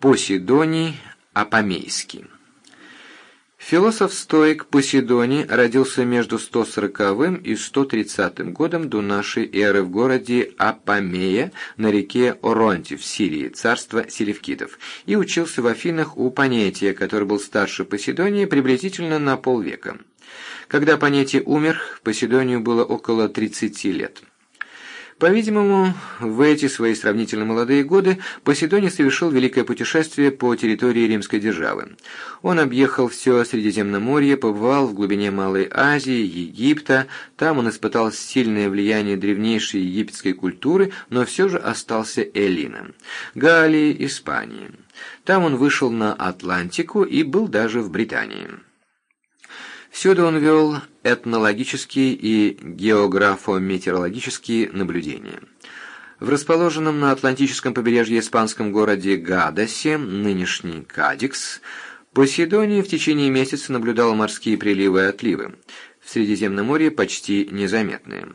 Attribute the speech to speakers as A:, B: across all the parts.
A: Поsidоний Апомейский. Философ-стоик Поsidоний родился между 140 и 130 годом до нашей эры в городе Апомея на реке Оронти в Сирии, царство селевкидов, и учился в Афинах у Панетия, который был старше Поsidония приблизительно на полвека. Когда Панетий умер, Поsidонию было около 30 лет. По-видимому, в эти свои сравнительно молодые годы Поседоний совершил великое путешествие по территории римской державы. Он объехал все Средиземноморье, побывал в глубине Малой Азии, Египта, там он испытал сильное влияние древнейшей египетской культуры, но все же остался Эллином. Галлии, Испании. Там он вышел на Атлантику и был даже в Британии. Всюду он вел этнологические и географо-метеорологические наблюдения. В расположенном на Атлантическом побережье испанском городе Гадасе, нынешний Кадикс, Посейдоний в течение месяца наблюдал морские приливы и отливы в Средиземноморье почти незаметные.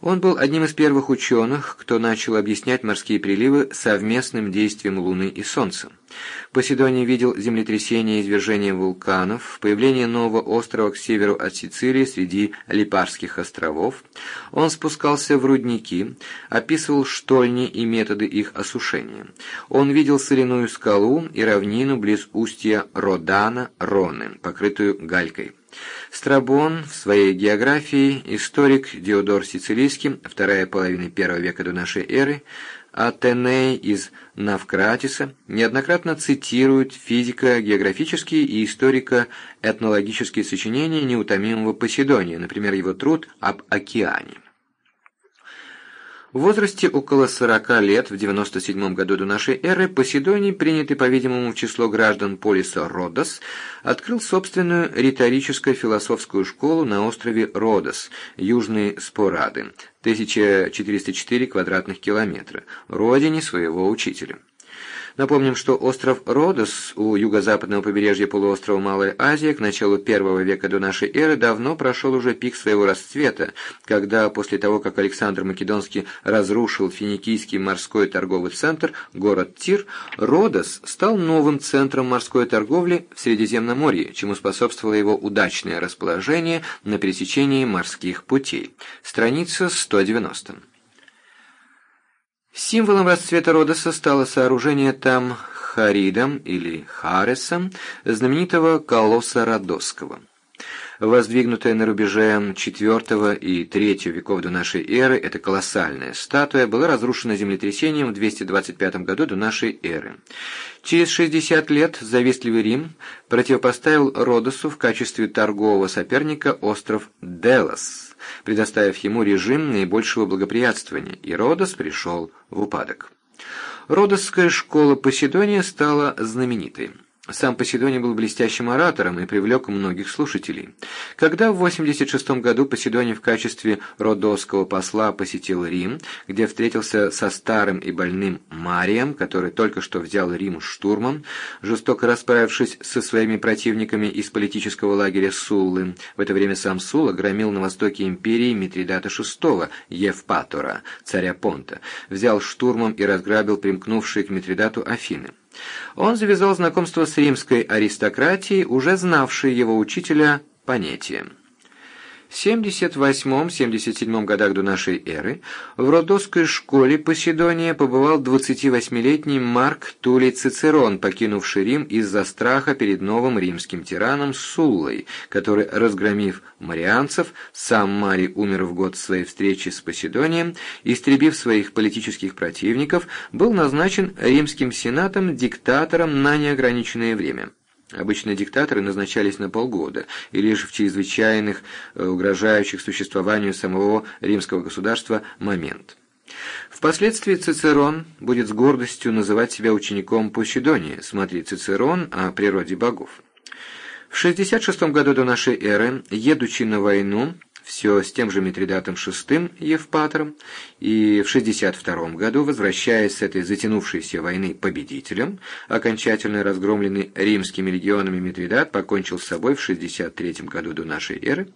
A: Он был одним из первых ученых, кто начал объяснять морские приливы совместным действием Луны и Солнца. Поседоний видел землетрясения и извержения вулканов, появление нового острова к северу от Сицилии среди Липарских островов. Он спускался в рудники, описывал штольни и методы их осушения. Он видел соляную скалу и равнину близ устья Родана, Роны, покрытую галькой. Страбон в своей географии, историк Диодор Сицилийский, вторая половина первого века до нашей эры, Атеней из Навкратиса неоднократно цитирует физико-географические и историко-этнологические сочинения неутомимого Поседония, например, его труд об океане. В возрасте около 40 лет, в 97 году до нашей эры, Поседоний, принятый, по-видимому, в число граждан полиса Родос, открыл собственную риторическо-философскую школу на острове Родос, южные Спорады, 1404 квадратных километра, родине своего учителя. Напомним, что остров Родос у юго-западного побережья полуострова Малая Азия к началу первого века до нашей эры давно прошел уже пик своего расцвета, когда после того, как Александр Македонский разрушил финикийский морской торговый центр, город Тир, Родос стал новым центром морской торговли в Средиземноморье, чему способствовало его удачное расположение на пересечении морских путей. Страница 190. Символом расцвета Родоса стало сооружение там Харидом или Харесом знаменитого колосса Родосского. Воздвигнутая на рубеже IV и III веков до нашей эры, эта колоссальная статуя была разрушена землетрясением в 225 году до нашей эры. Через 60 лет завистливый Рим противопоставил Родосу в качестве торгового соперника остров Делос, предоставив ему режим наибольшего благоприятствования, и Родос пришел в упадок. Родосская школа Поседония стала знаменитой. Сам Поседоний был блестящим оратором и привлек многих слушателей. Когда в 86 году Поседоний в качестве родосского посла посетил Рим, где встретился со старым и больным Марием, который только что взял Рим штурмом, жестоко расправившись со своими противниками из политического лагеря Суллы, в это время сам Сула громил на востоке империи Митридата VI, Евпатора, царя Понта, взял штурмом и разграбил примкнувшие к Митридату Афины. Он завязал знакомство с римской аристократией, уже знавшей его учителя Панетия. В 78-77 годах до нашей эры в Родосской школе Поседония побывал 28-летний Марк Тулей Цицерон, покинувший Рим из-за страха перед новым римским тираном Суллой, который, разгромив марианцев, сам Марий умер в год своей встречи с Поседонием, истребив своих политических противников, был назначен римским сенатом диктатором на неограниченное время. Обычно диктаторы назначались на полгода, и лишь в чрезвычайных, э, угрожающих существованию самого римского государства момент. Впоследствии Цицерон будет с гордостью называть себя учеником Посидония, смотри Цицерон о природе богов. В 66 году до нашей эры, едучи на войну, все с тем же Митридатом VI Евпатором, и в 62 году, возвращаясь с этой затянувшейся войны победителем, окончательно разгромленный римскими легионами Митридат покончил с собой в 63 году до нашей эры,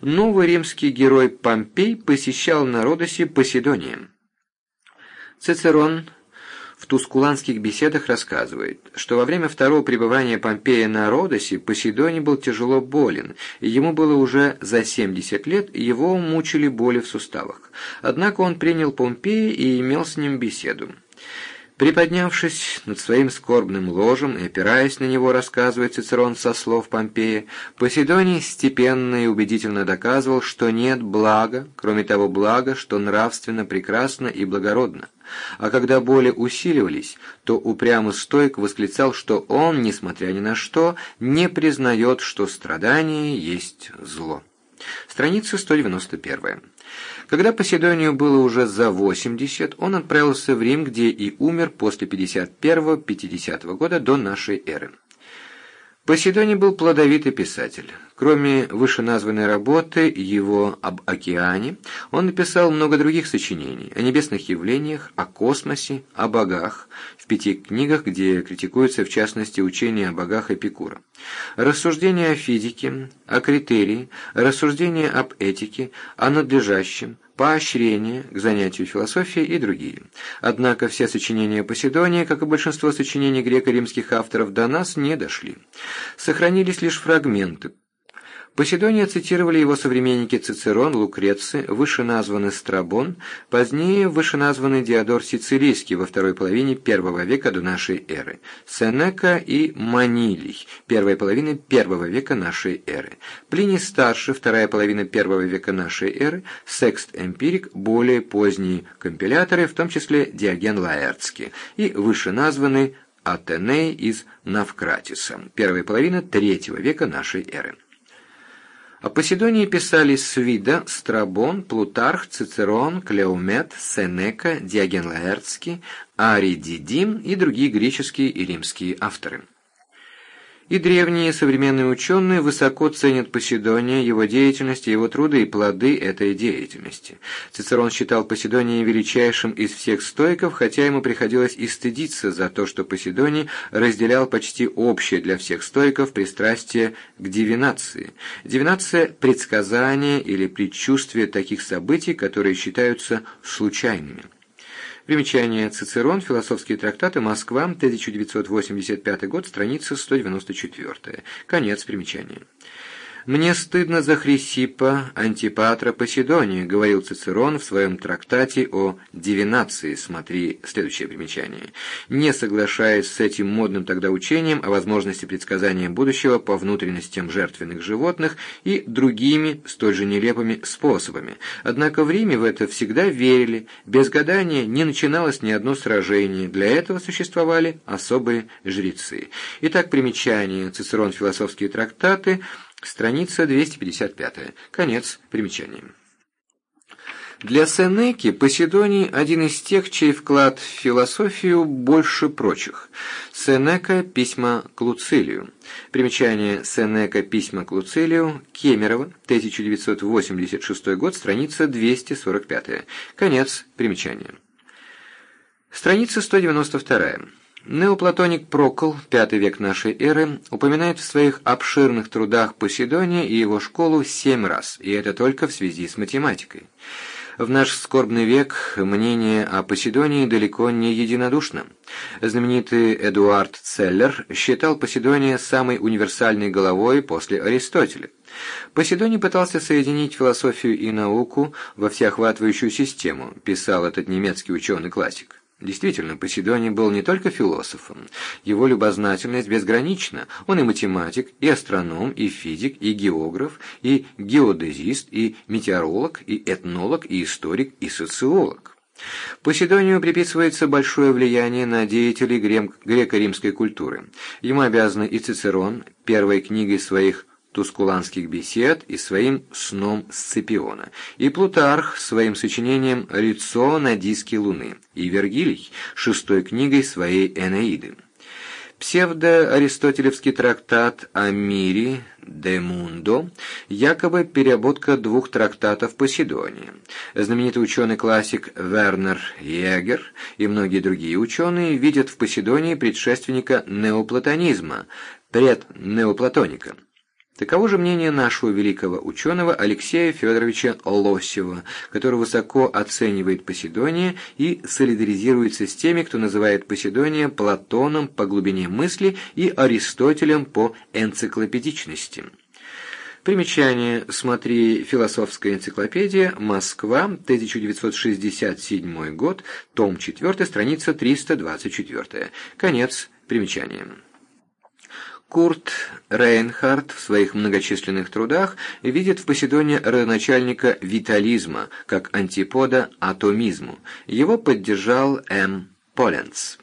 A: новый римский герой Помпей посещал на Родосе Поседония. Цицерон в Тускуланских беседах рассказывает, что во время второго пребывания Помпея на Родосе Посейдоний был тяжело болен, и ему было уже за 70 лет, и его мучили боли в суставах. Однако он принял Помпея и имел с ним беседу. Приподнявшись над своим скорбным ложем и опираясь на него, рассказывает Цицерон со слов Помпея, Поседоний степенно и убедительно доказывал, что нет блага, кроме того блага, что нравственно прекрасно и благородно. А когда боли усиливались, то упрямо стойк восклицал, что он, несмотря ни на что, не признает, что страдание есть зло. Страница 191. Когда Поседонию было уже за 80, он отправился в Рим, где и умер после 51-50 года до нашей эры. Поседоний был плодовитый писатель. Кроме вышеназванной работы его об океане, он написал много других сочинений о небесных явлениях, о космосе, о богах, в пяти книгах, где критикуется в частности учение о богах Эпикура. Рассуждения о физике, о критерии, рассуждения об этике, о надлежащем, поощрение к занятию философией и другие. Однако все сочинения Поседония, как и большинство сочинений греко-римских авторов, до нас не дошли. Сохранились лишь фрагменты, Поседония цитировали его современники Цицерон, Лукреций, вышеназванный Страбон, позднее вышеназванный Диодор Сицилийский во второй половине первого века до нашей эры, Сенека и Манилий, первая половина первого века нашей эры, Плиний Старший, вторая половина первого века нашей эры, Секст Эмпирик, более поздние компиляторы, в том числе Диоген Лаэртский, и вышеназванный Атеней из Навкратиса, первая половина третьего века нашей эры. О Поседонии писали Свида, Страбон, Плутарх, Цицерон, Клеомет, Сенека, Диоген Лаэртский, Арий Дидим и другие греческие и римские авторы. И древние современные ученые высоко ценят Поседония, его деятельность, его труды и плоды этой деятельности. Цицерон считал Поседония величайшим из всех стоиков, хотя ему приходилось и стыдиться за то, что Поседоний разделял почти общее для всех стоиков пристрастие к дивинации. Дивинация – предсказание или предчувствие таких событий, которые считаются случайными. Примечание. Цицерон, философские трактаты, Москва, 1985 год, страница 194. Конец примечания. «Мне стыдно за Хрисипа, Антипатра, Поседония», — говорил Цицерон в своем трактате о дивинации, смотри следующее примечание, не соглашаясь с этим модным тогда учением о возможности предсказания будущего по внутренностям жертвенных животных и другими столь же нелепыми способами. Однако в Риме в это всегда верили, без гадания не начиналось ни одно сражение, для этого существовали особые жрецы. Итак, примечание. Цицерон «Философские трактаты», Страница 255. Конец примечания. Для Сенеки Поседоний один из тех, чей вклад в философию больше прочих. Сенека «Письма к Луцилию». Примечание Сенека «Письма к Луцилию», Кемерово, 1986 год, страница 245. Конец примечания. Страница 192. Неоплатоник Прокол, пятый век нашей эры, упоминает в своих обширных трудах Поседония и его школу семь раз, и это только в связи с математикой. В наш скорбный век мнение о Поседонии далеко не единодушно. Знаменитый Эдуард Целлер считал Поседония самой универсальной головой после Аристотеля. Поседоний пытался соединить философию и науку во всеохватывающую систему, писал этот немецкий ученый-классик. Действительно, Поседоний был не только философом. Его любознательность безгранична. Он и математик, и астроном, и физик, и географ, и геодезист, и метеоролог, и этнолог, и историк, и социолог. Поседонию приписывается большое влияние на деятелей греко-римской культуры. Ему обязаны и Цицерон, первой книгой своих тускуланских бесед и своим сном Сципиона, и Плутарх своим сочинением «Лицо на диске Луны», и Вергилий шестой книгой своей «Энеиды». Псевдоаристотелевский трактат о мире «De Mundo» якобы переработка двух трактатов Поседония. Знаменитый ученый-классик Вернер Егер и многие другие ученые видят в Поседонии предшественника неоплатонизма, преднеоплатоника. Таково же мнение нашего великого ученого Алексея Федоровича Лосева, который высоко оценивает Поседония и солидаризируется с теми, кто называет Поседония Платоном по глубине мысли и Аристотелем по энциклопедичности. Примечание. Смотри «Философская энциклопедия. Москва. 1967 год. Том 4. Страница 324». Конец примечания. Курт Рейнхард в своих многочисленных трудах видит в Поседоне родоначальника витализма, как антипода атомизму. Его поддержал М. Поленц.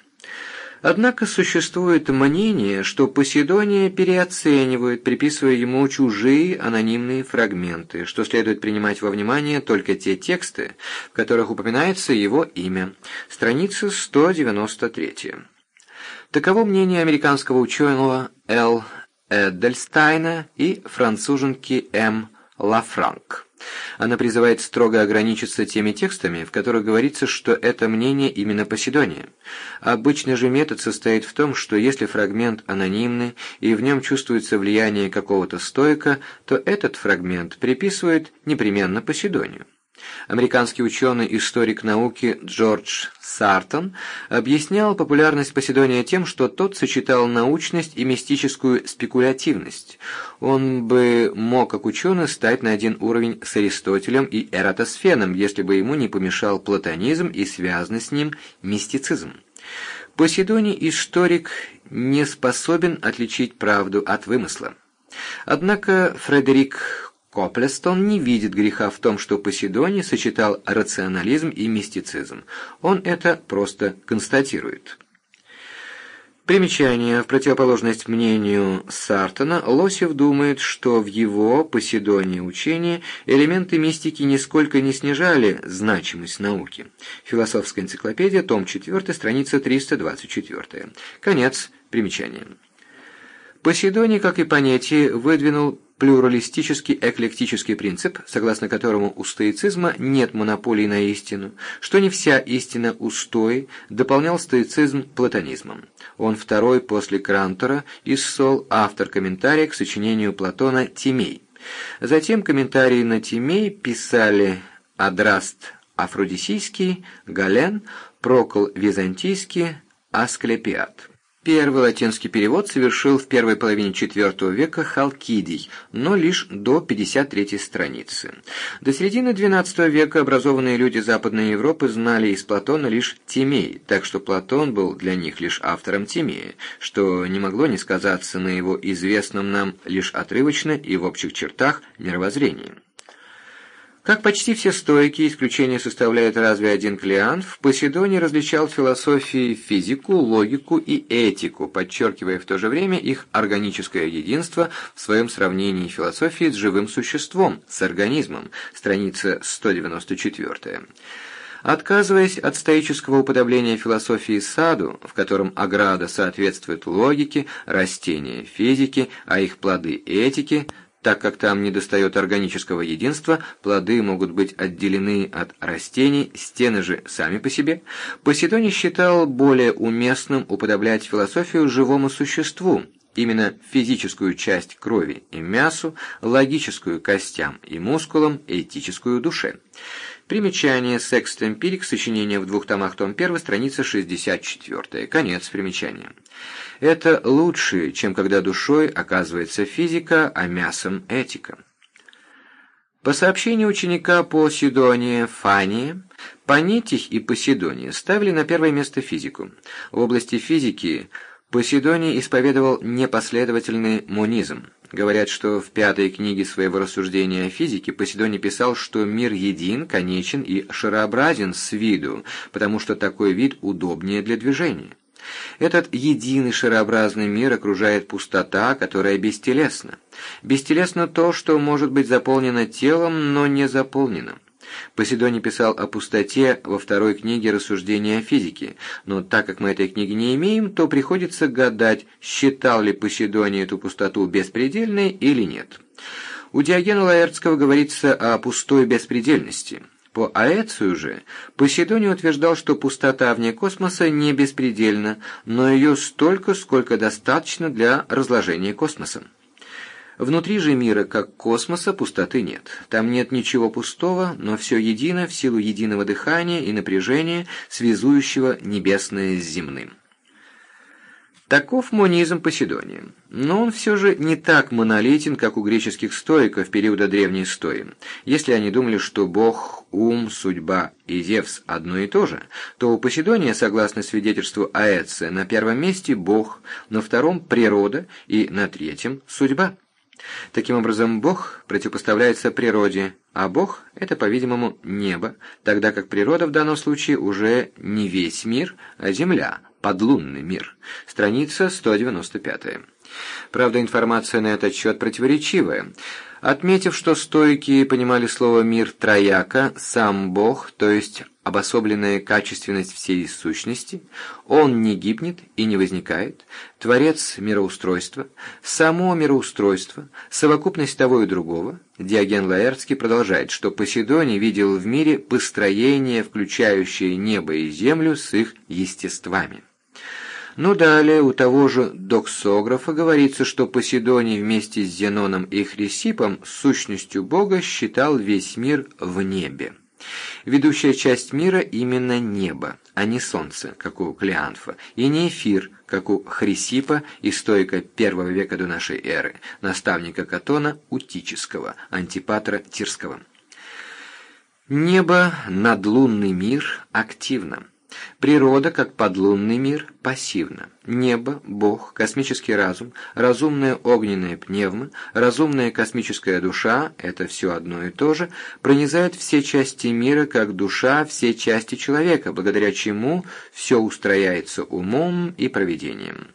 A: Однако существует мнение, что Поседония переоценивают, приписывая ему чужие анонимные фрагменты, что следует принимать во внимание только те тексты, в которых упоминается его имя. Страница 193. Таково мнение американского ученого Л. Эдельстайна и француженки М. Лафранк. Она призывает строго ограничиться теми текстами, в которых говорится, что это мнение именно Поседония. Обычный же метод состоит в том, что если фрагмент анонимный и в нем чувствуется влияние какого-то стоика, то этот фрагмент приписывает непременно Поседонию. Американский ученый-историк науки Джордж Сартон объяснял популярность Поседония тем, что тот сочетал научность и мистическую спекулятивность. Он бы мог, как ученый, стать на один уровень с Аристотелем и Эратосфеном, если бы ему не помешал платонизм и связанный с ним мистицизм. Поседоний историк не способен отличить правду от вымысла. Однако Фредерик Коплестон не видит греха в том, что Поседоний сочетал рационализм и мистицизм. Он это просто констатирует. Примечание. В противоположность мнению Сартона, Лосев думает, что в его Поседонии учении элементы мистики нисколько не снижали значимость науки. Философская энциклопедия, том 4, страница 324. Конец примечания. Поседоний, как и понятие, выдвинул плюралистический эклектический принцип, согласно которому у стоицизма нет монополии на истину, что не вся истина у стои, дополнял стоицизм платонизмом. Он второй после Крантора и Сол автор комментария к сочинению Платона «Тимей». Затем комментарии на Тимей писали Адраст Афродисийский, Гален, Прокол Византийский, Асклепиад. Первый латинский перевод совершил в первой половине IV века Халкидий, но лишь до 53 страницы. До середины XII века образованные люди Западной Европы знали из Платона лишь Тимей, так что Платон был для них лишь автором Тимея, что не могло не сказаться на его известном нам лишь отрывочно и в общих чертах мировоззрении. Как почти все стойки, исключение составляет разве один Клеант, в Поседоне различал философии физику, логику и этику, подчеркивая в то же время их органическое единство в своем сравнении философии с живым существом, с организмом, страница 194. Отказываясь от стоического уподобления философии саду, в котором ограда соответствует логике, растения – физике, а их плоды – этике, так как там недостает органического единства, плоды могут быть отделены от растений, стены же сами по себе, Поседоний считал более уместным уподоблять философию живому существу, именно физическую часть крови и мясу, логическую костям и мускулам, этическую душе. Примечание «Секст Эмпирик», сочинение в двух томах, том 1, страница 64. Конец примечания. Это лучше, чем когда душой оказывается физика, а мясом этика. По сообщению ученика по Сидонии Фании, Панитих и Поседония ставили на первое место физику. В области физики Поседоний исповедовал непоследовательный монизм. Говорят, что в пятой книге своего рассуждения о физике Поседоний писал, что мир един, конечен и шарообразен с виду, потому что такой вид удобнее для движения. Этот единый шарообразный мир окружает пустота, которая бестелесна. Бестелесно то, что может быть заполнено телом, но не заполнено. Поседоний писал о пустоте во второй книге рассуждения о физике, но так как мы этой книги не имеем, то приходится гадать, считал ли Поседоний эту пустоту беспредельной или нет. У Диогена Лаэртского говорится о пустой беспредельности. По Аэцию же Поседоний утверждал, что пустота вне космоса не беспредельна, но ее столько, сколько достаточно для разложения космоса. Внутри же мира, как космоса, пустоты нет. Там нет ничего пустого, но все едино в силу единого дыхания и напряжения, связующего небесное с земным. Таков монизм Поседония. Но он все же не так монолитен, как у греческих стоиков периода Древней Стои. Если они думали, что Бог, ум, судьба и Зевс одно и то же, то у Поседония, согласно свидетельству Аэция, на первом месте Бог, на втором – природа и на третьем – судьба. Таким образом, Бог противопоставляется природе, а Бог – это, по-видимому, небо, тогда как природа в данном случае уже не весь мир, а земля – Подлунный мир. Страница 195. Правда, информация на этот счет противоречивая. Отметив, что стойкие понимали слово «мир» трояко, сам Бог, то есть обособленная качественность всей сущности, он не гибнет и не возникает, творец мироустройства, само мироустройство, совокупность того и другого, Диоген Лаэртский продолжает, что Поседоний видел в мире построение, включающее небо и землю с их естествами. Но далее у того же доксографа говорится, что Поседоний вместе с Зеноном и Хрисипом сущностью Бога считал весь мир в небе. Ведущая часть мира именно небо, а не солнце, как у Клеанфа, и не эфир, как у Хрисипа и стойка первого века до нашей эры, наставника Катона Утического, антипатра Тирского. Небо, надлунный мир активно. Природа, как подлунный мир, пассивна. Небо, Бог, космический разум, разумная огненная пневма, разумная космическая душа – это все одно и то же, пронизают все части мира, как душа, все части человека, благодаря чему все устрояется умом и проведением.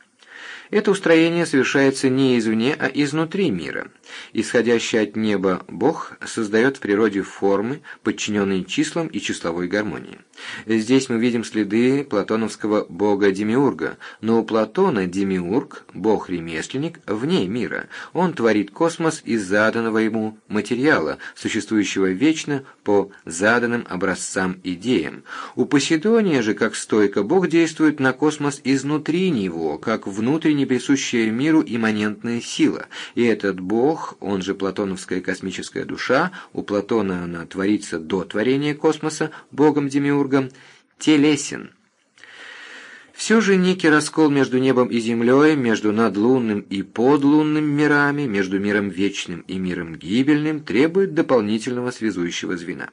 A: Это устроение совершается не извне, а изнутри мира. Исходящий от неба Бог создает в природе формы, подчиненные числам и числовой гармонии. Здесь мы видим следы платоновского бога-демиурга, но у Платона демиург, бог-ремесленник, вне мира. Он творит космос из заданного ему материала, существующего вечно по заданным образцам-идеям. У Поседония же, как стойко, Бог действует на космос изнутри него, как внутренний не присущая миру имманентная сила, и этот Бог, он же платоновская космическая душа, у Платона она творится до творения космоса, Богом-демиургом, телесен. Все же некий раскол между небом и землей, между надлунным и подлунным мирами, между миром вечным и миром гибельным требует дополнительного связующего звена.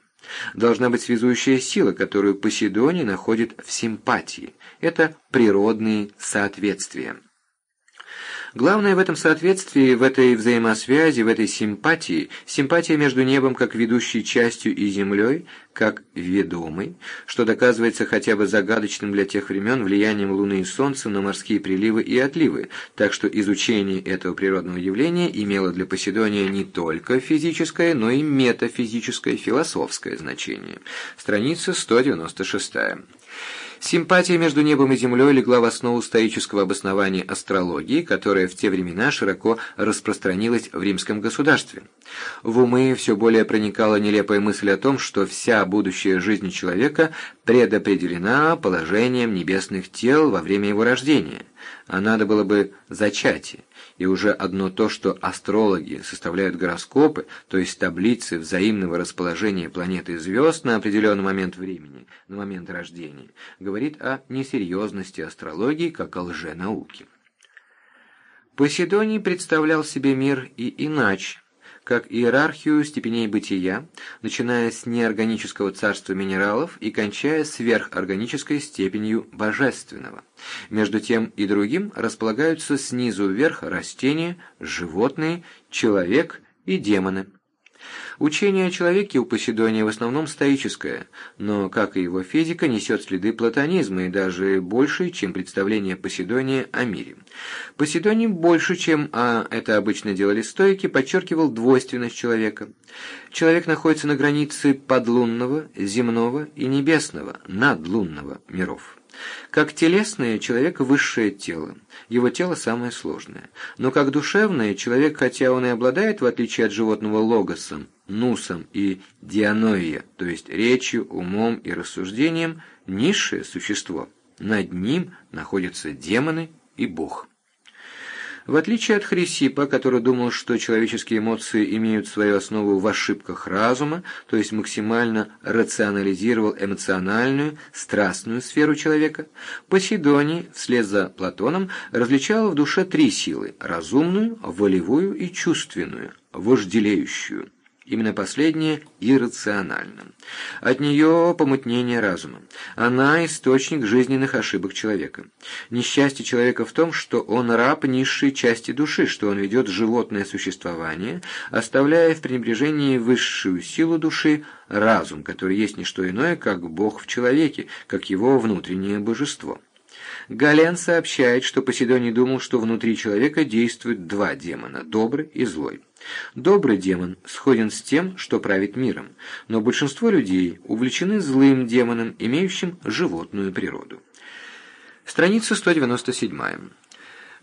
A: Должна быть связующая сила, которую Поседоний находит в симпатии. Это природные соответствия. Главное в этом соответствии, в этой взаимосвязи, в этой симпатии, симпатия между небом как ведущей частью и землей, как ведомой, что доказывается хотя бы загадочным для тех времен влиянием Луны и Солнца на морские приливы и отливы, так что изучение этого природного явления имело для Поседония не только физическое, но и метафизическое, философское значение. Страница 196. Симпатия между небом и землей легла в основу стоического обоснования астрологии, которая в те времена широко распространилась в римском государстве. В умы все более проникала нелепая мысль о том, что вся будущая жизнь человека предопределена положением небесных тел во время его рождения, а надо было бы зачатие и уже одно то, что астрологи составляют гороскопы, то есть таблицы взаимного расположения планет и звезд на определенный момент времени, на момент рождения, говорит о несерьезности астрологии как о лженауке. Поседоний представлял себе мир и иначе, как иерархию степеней бытия, начиная с неорганического царства минералов и кончая сверхорганической степенью божественного. Между тем и другим располагаются снизу вверх растения, животные, человек и демоны. Учение о человеке у Поседония в основном стоическое, но, как и его физика, несет следы платонизма и даже больше, чем представление Поседония о мире. Поседоний больше, чем а это обычно делали стойки, подчеркивал двойственность человека. Человек находится на границе подлунного, земного и небесного, надлунного миров. Как телесное, человек – высшее тело, его тело самое сложное. Но как душевное, человек, хотя он и обладает, в отличие от животного, логосом, нусом и дианоия, то есть речью, умом и рассуждением, низшее существо. Над ним находятся демоны и Бог. В отличие от Хрисипа, который думал, что человеческие эмоции имеют свою основу в ошибках разума, то есть максимально рационализировал эмоциональную, страстную сферу человека, Посейдоний, вслед за Платоном, различал в душе три силы – разумную, волевую и чувственную, вожделеющую. Именно последнее иррационально. От нее помутнение разума. Она – источник жизненных ошибок человека. Несчастье человека в том, что он раб низшей части души, что он ведет животное существование, оставляя в пренебрежении высшую силу души – разум, который есть не что иное, как Бог в человеке, как его внутреннее божество. Гален сообщает, что Поседоний думал, что внутри человека действуют два демона – добрый и злой. Добрый демон сходен с тем, что правит миром, но большинство людей увлечены злым демоном, имеющим животную природу. Страница 197.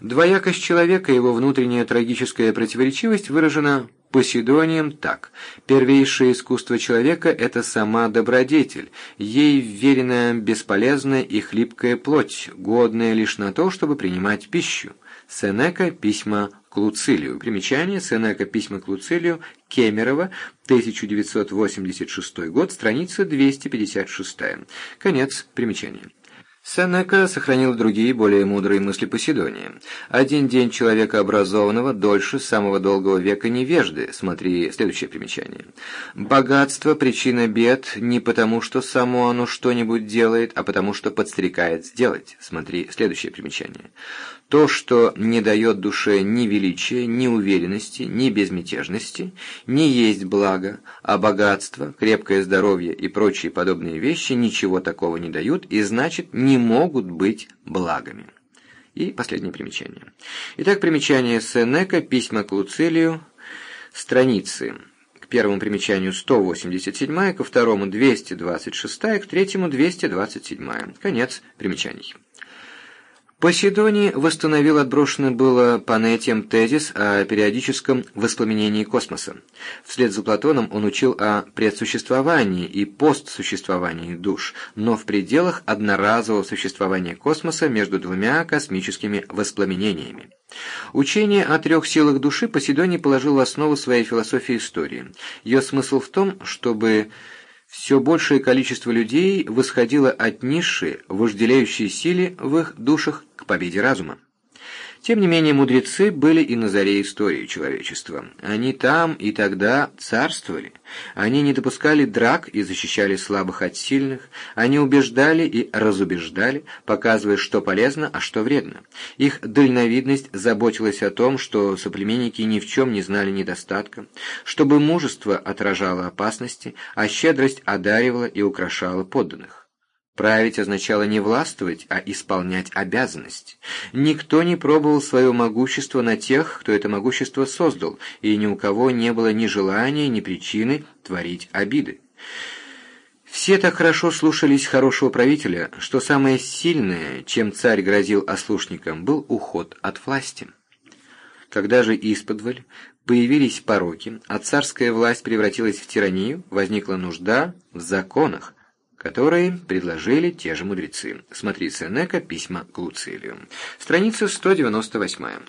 A: Двоякость человека и его внутренняя трагическая противоречивость выражена Поседонием так. Первейшее искусство человека – это сама добродетель, ей вверена бесполезная и хлипкая плоть, годная лишь на то, чтобы принимать пищу. Сенека, письма к Луцилию. Примечание Сенека, письма к Луцилию, Кемерово, 1986 год, страница 256. Конец примечания. Сенека сохранил другие, более мудрые мысли Поседония. «Один день человека образованного дольше самого долгого века невежды». Смотри следующее примечание. «Богатство – причина бед не потому, что само оно что-нибудь делает, а потому, что подстрекает сделать». Смотри следующее примечание. То, что не дает душе ни величия, ни уверенности, ни безмятежности, не есть благо, а богатство, крепкое здоровье и прочие подобные вещи ничего такого не дают и, значит, не могут быть благами. И последнее примечание. Итак, примечание Сенека, письма к Луцилию, страницы к первому примечанию 187, ко второму 226, к третьему 227. Конец примечаний. Поседоний восстановил отброшенный было Панетием тезис о периодическом воспламенении космоса. Вслед за Платоном он учил о предсуществовании и постсуществовании душ, но в пределах одноразового существования космоса между двумя космическими воспламенениями. Учение о трех силах души Поседоний положил в основу своей философии истории. Ее смысл в том, чтобы все большее количество людей восходило от низшей, вожделеющей силе в их душах к победе разума. Тем не менее, мудрецы были и на заре истории человечества. Они там и тогда царствовали. Они не допускали драк и защищали слабых от сильных. Они убеждали и разубеждали, показывая, что полезно, а что вредно. Их дальновидность заботилась о том, что соплеменники ни в чем не знали недостатка, чтобы мужество отражало опасности, а щедрость одаривала и украшала подданных. Править означало не властвовать, а исполнять обязанность. Никто не пробовал свое могущество на тех, кто это могущество создал, и ни у кого не было ни желания, ни причины творить обиды. Все так хорошо слушались хорошего правителя, что самое сильное, чем царь грозил ослушникам, был уход от власти. Когда же исподволь появились пороки, а царская власть превратилась в тиранию, возникла нужда в законах, которые предложили те же мудрецы. Смотри Сенека, письма к Луцилию. Страница 198.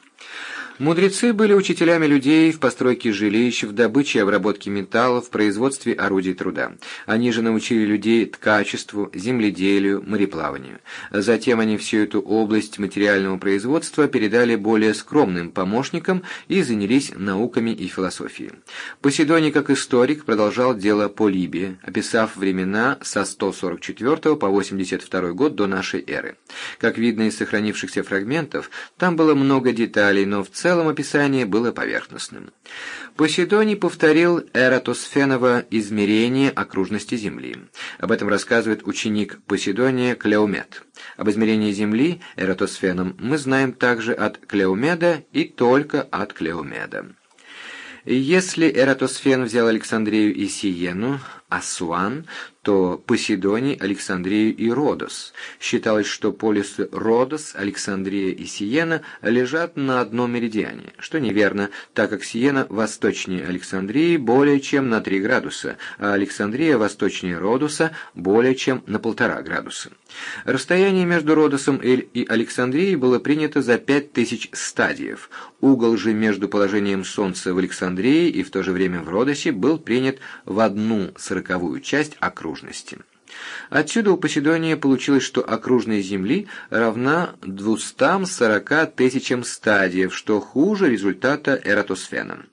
A: Мудрецы были учителями людей в постройке жилищ, в добыче и обработке металлов, в производстве орудий труда. Они же научили людей ткачеству, земледелию, мореплаванию. Затем они всю эту область материального производства передали более скромным помощникам и занялись науками и философией. Поседоний, как историк, продолжал дело по Либии, описав времена со 144 по 82 год до нашей эры. Как видно из сохранившихся фрагментов, там было много деталей, но в целом целом описание было поверхностным. Поседоний повторил эратосфеново измерение окружности Земли. Об этом рассказывает ученик Поседония Клеомед. Об измерении Земли эратосфеном мы знаем также от Клеомеда и только от Клеомеда. Если Эратосфен взял Александрию и Сиену, Асуан, то Поседоний, Александрию и Родос. Считалось, что полюсы Родос, Александрия и Сиена лежат на одном меридиане, что неверно, так как Сиена восточнее Александрии более чем на 3 градуса, а Александрия восточнее Родоса более чем на полтора градуса. Расстояние между Родосом и Александрией было принято за 5000 стадиев. Угол же между положением Солнца в Александрии и в то же время в Родосе был принят в одну сороковую часть окружности окружности. Отсюда у Поседония получилось, что окружность Земли равна 240 тысячам стадиев, что хуже результата Эратосфена.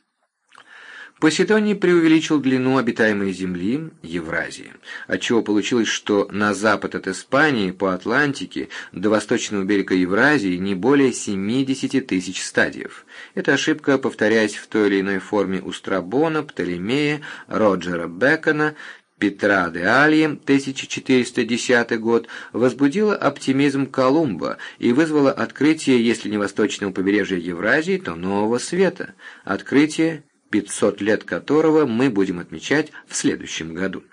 A: Поседоний преувеличил длину обитаемой Земли, Евразии, отчего получилось, что на запад от Испании по Атлантике до восточного берега Евразии не более 70 тысяч стадиев. Эта ошибка, повторяясь в той или иной форме у Страбона, Птолемея, Роджера Бекона, Петра де Алье, 1410 год, возбудила оптимизм Колумба и вызвала открытие, если не восточного побережья Евразии, то нового света, открытие, 500 лет которого мы будем отмечать в следующем году.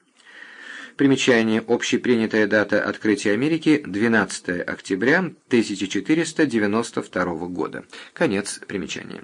A: Примечание. Общепринятая дата открытия Америки – 12 октября 1492 года. Конец примечания.